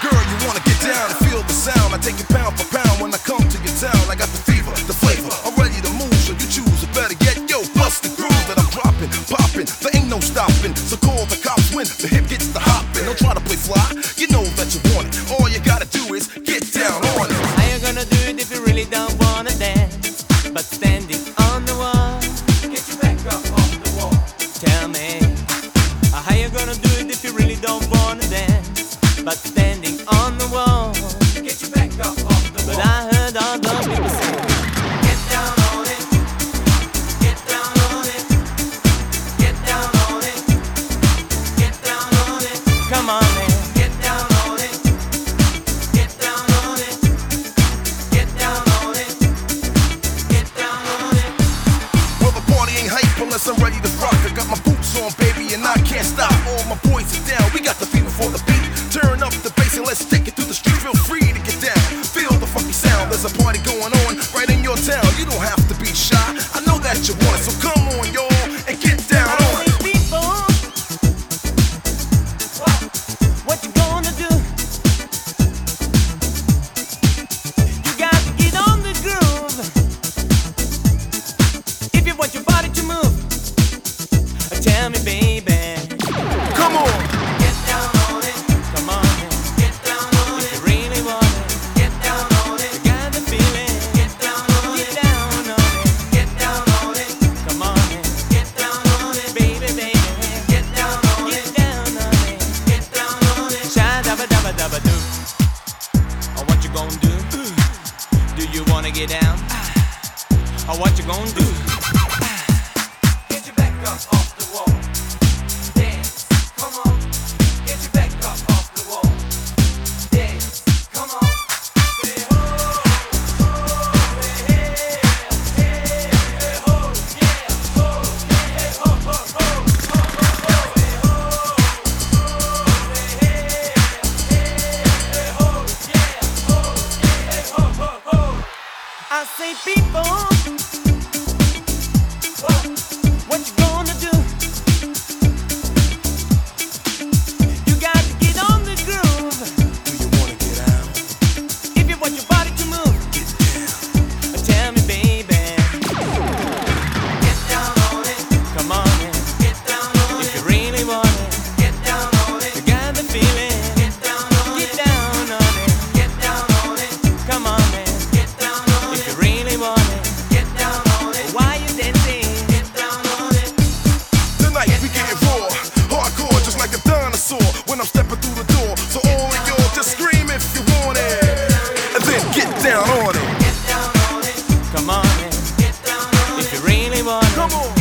Girl, you wanna get down and feel the sound. I take it pound for pound when I come to your town. I got the fever, the flavor. I'm ready to move, so you choose. Or better get yo, bust the groove that I'm dropping, popping. There ain't no stopping. So call the cops when the hip gets to hopping. Don't try to play fly. You know that you want it. wanna dance standing on the wall. Get your back up off the wall. But I heard all the people say, Get down on it. Get down on it. Get down on it. Get down on it. Come on. Get down on it. Get down on it. Get down on it. Get down on it. Well, the party ain't hype unless I'm ready to rock. I got my boots on, baby, and I can't stop. All my boys are down. We to get down? Or what you gonna do? say people. down on it. Come on, man. Get down on it. If you really want Come on.